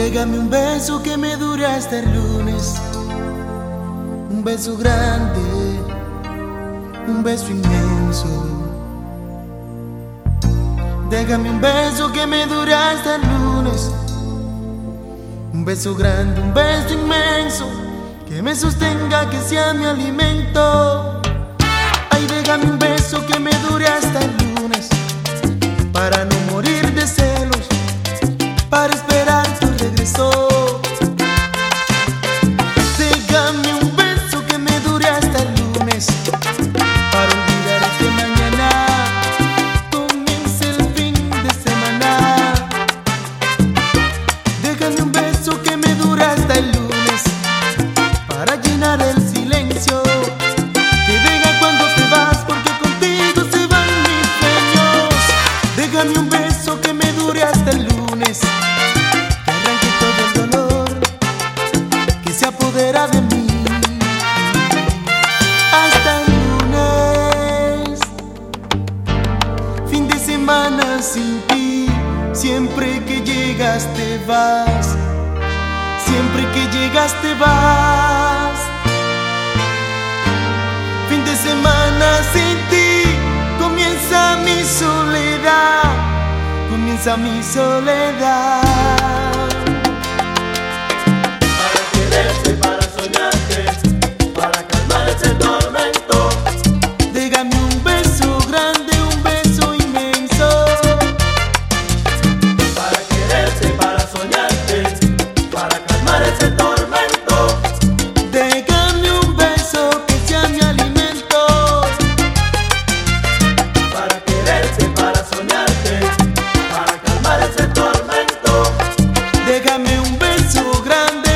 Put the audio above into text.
Entrégame un beso que me dure hasta el lunes. Un beso grande, un beso inmenso. Déjame un beso que me dure hasta el lunes. Un beso grande, un beso inmenso. Que me sostenga, que sea mi alimento. Ay, déjame un beso que me regreso. Déjame un beso que me dure hasta el lunes, para olvidar que mañana comience el fin de semana. Déjame un beso que me dure hasta el lunes para llenar el fin de semana sin ti. Siempre que llegas te vas, siempre que llegas te vas. Fin de semana sin ti, comienza mi soledad, comienza mi soledad. grande.